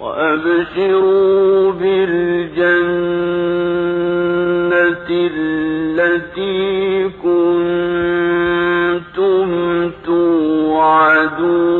وأبشروا بالجنة التي كنتم توعدون.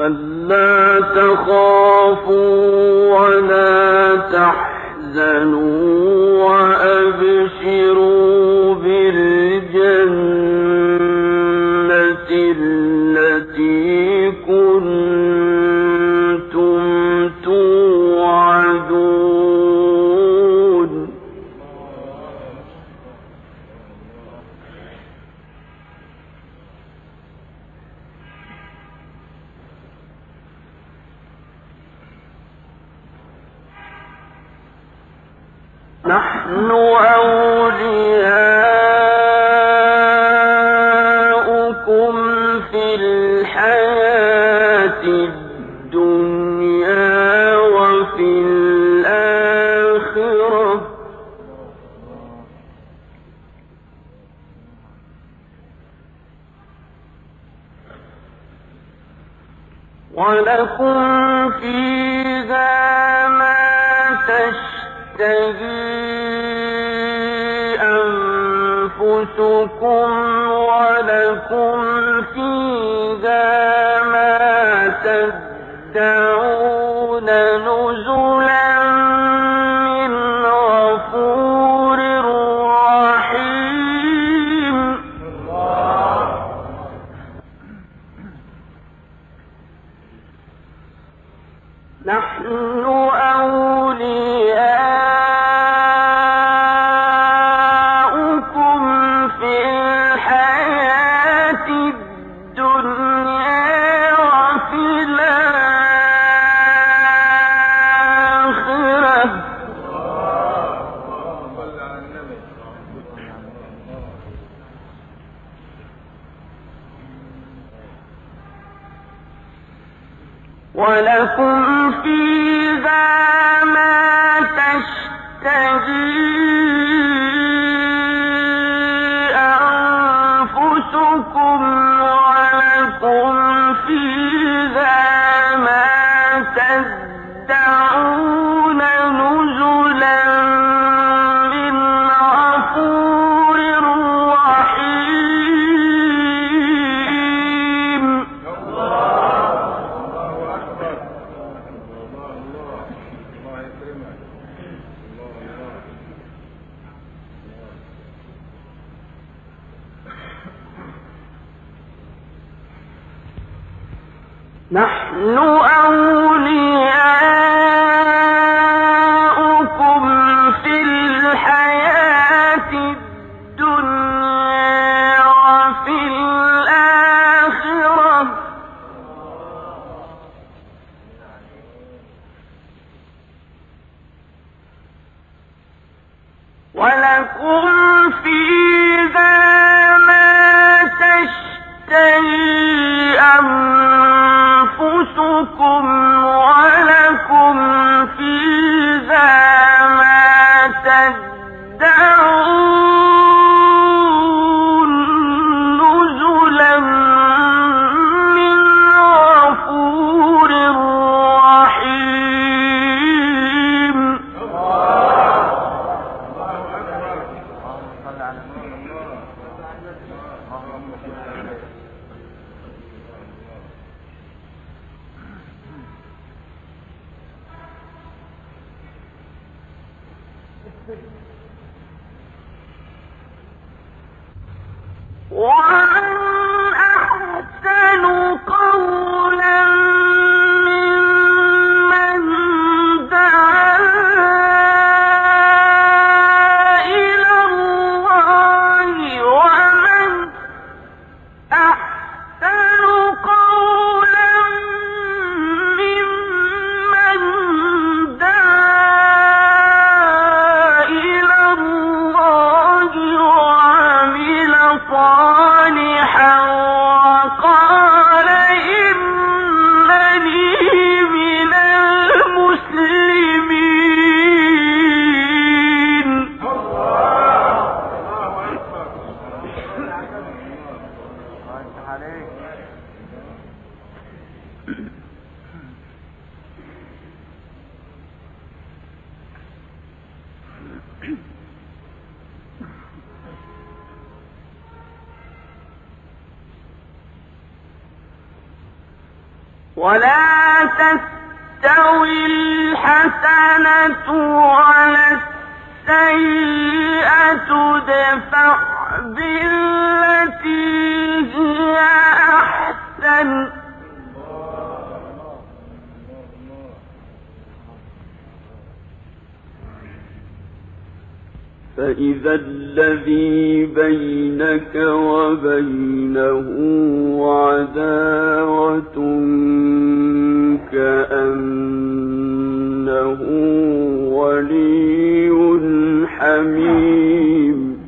ألا تخافوا ولا تحزنوا وأبشروا ولكم فيها ما تشتهي أنفسكم ولكم ولكم فيها Why? ولا تستوي الحسنة ولا السيئة تدفع بالتي هي أحسن. فإذا الذي بينك وبينه عداوة كأنه ولي حميم.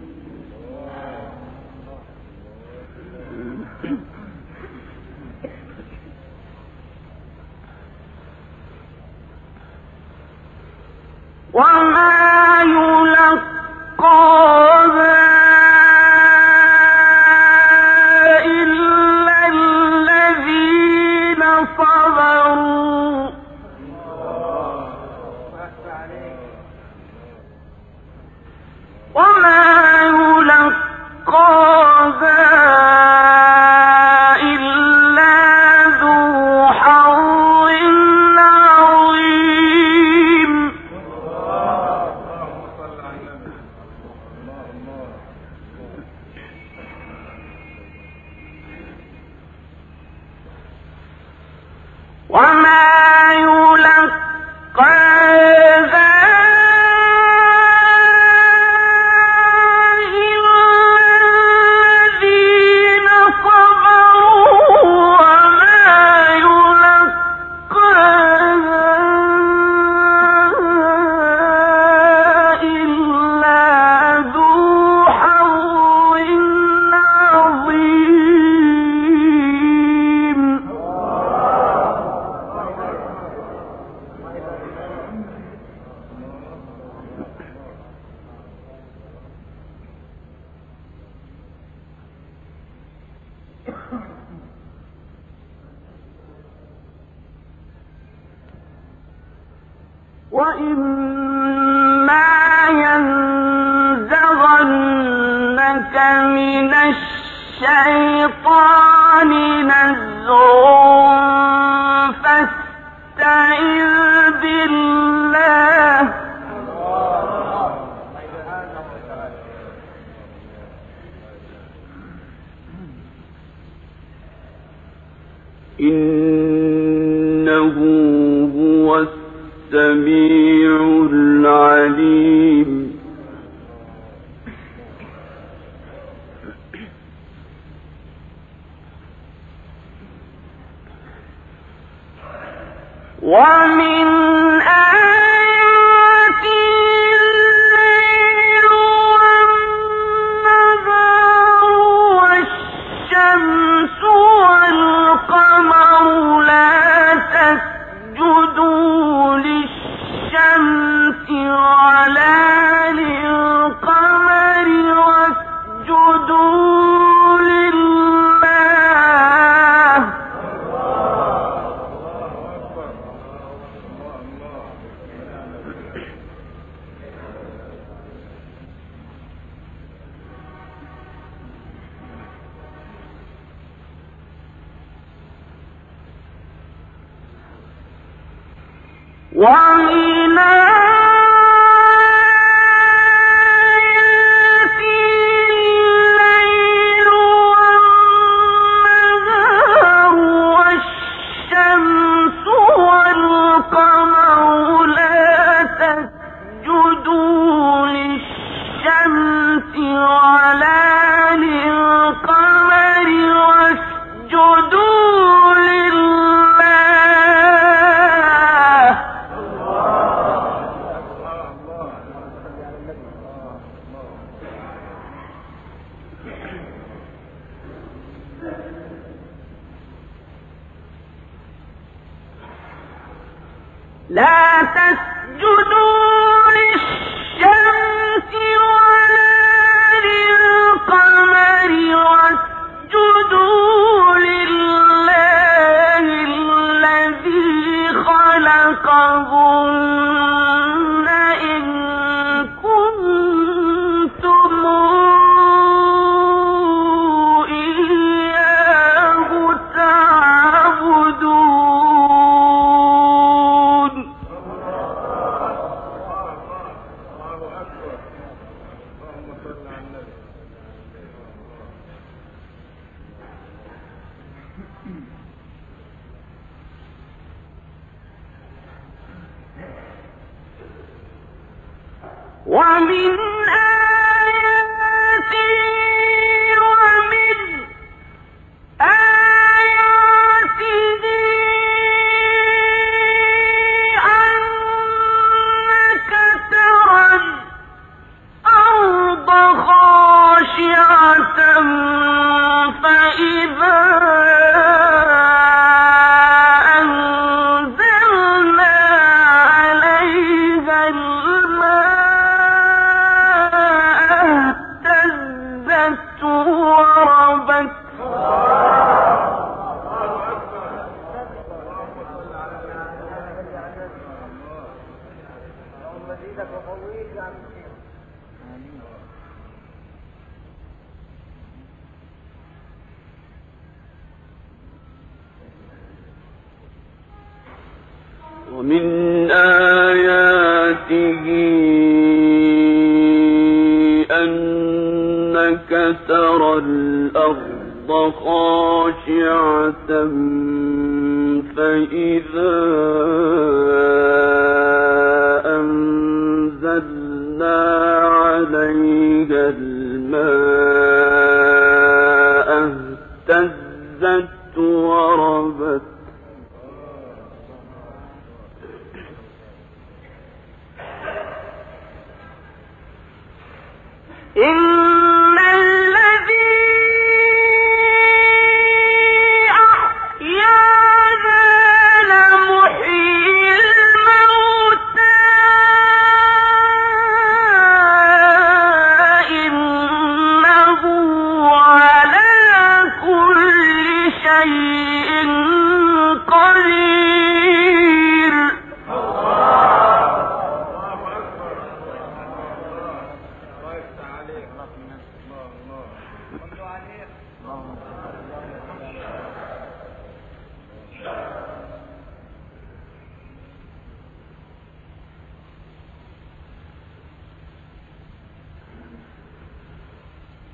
إن ومن لا تسجدوا الأرض خاشعة فإذا أنزلنا عليها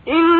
في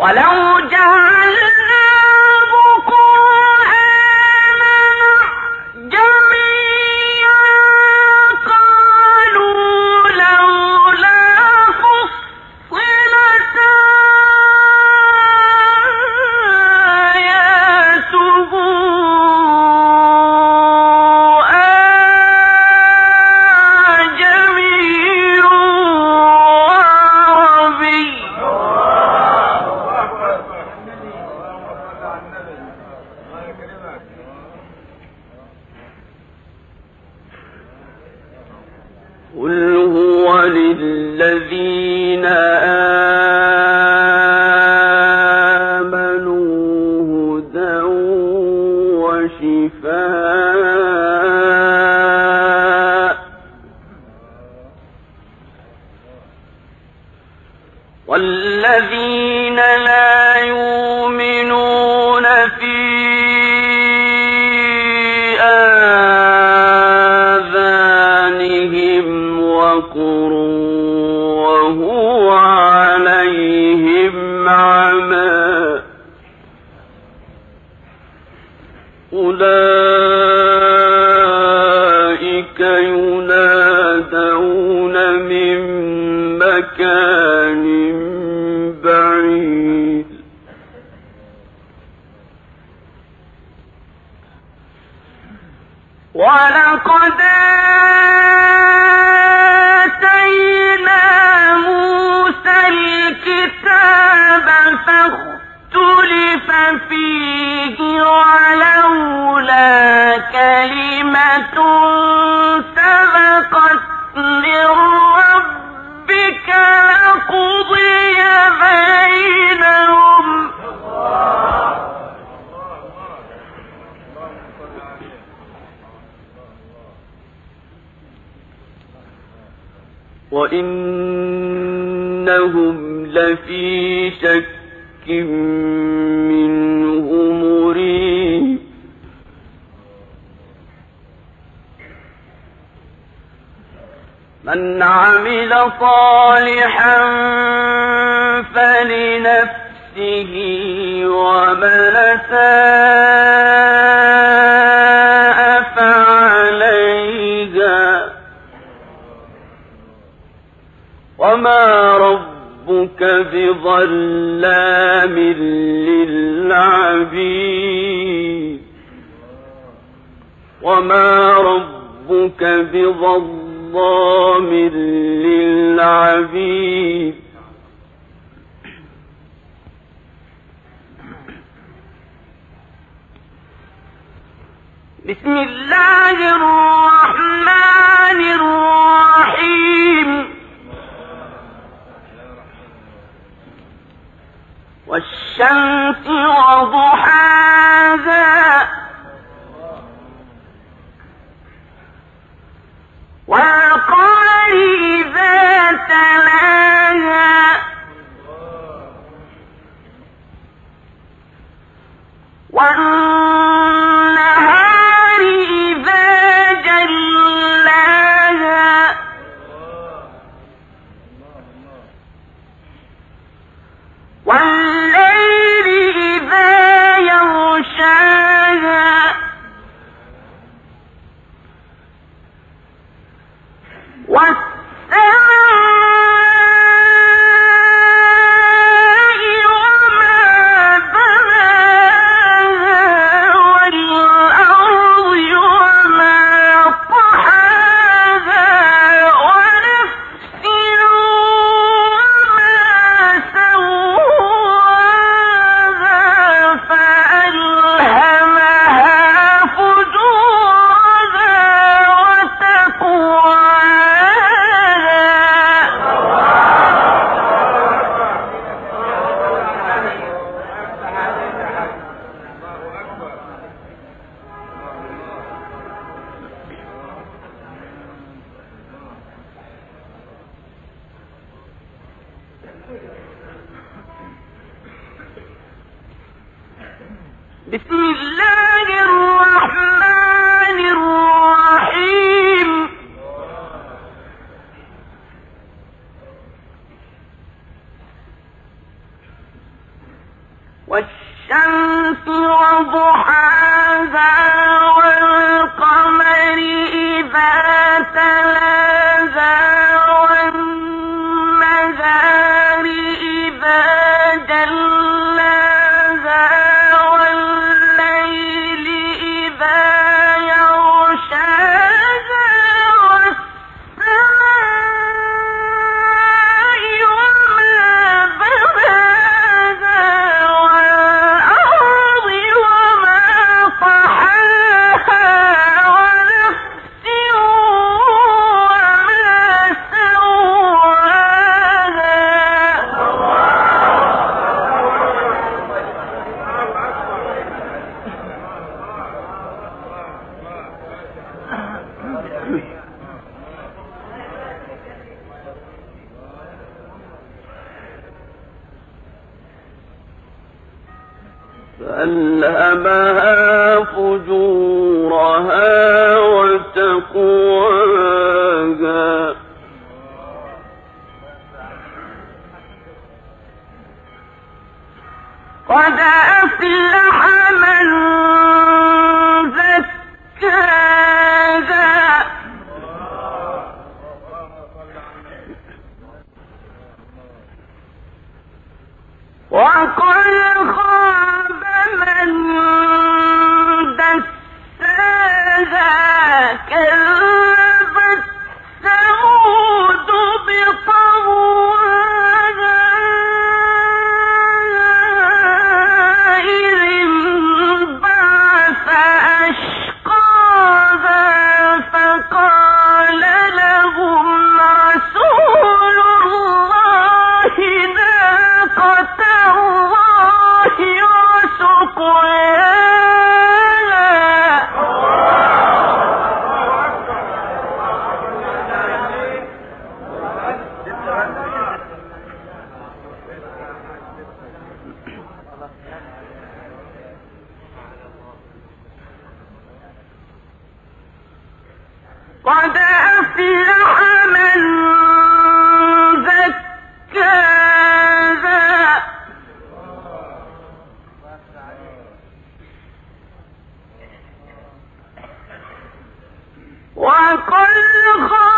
ولو جعلنا والذين لا وإنهم لفي شك منه مريب من عمل صالحا فلنفسه ومن ساء فعليها. وما ربك بظلام للعبيد. وما ربك بظلام للعبيد. بسم الله الرحمن الرحيم. والشمس وضحاها والقمر إذا تلاها. والنهار بسم الله الرحمن وقد خاب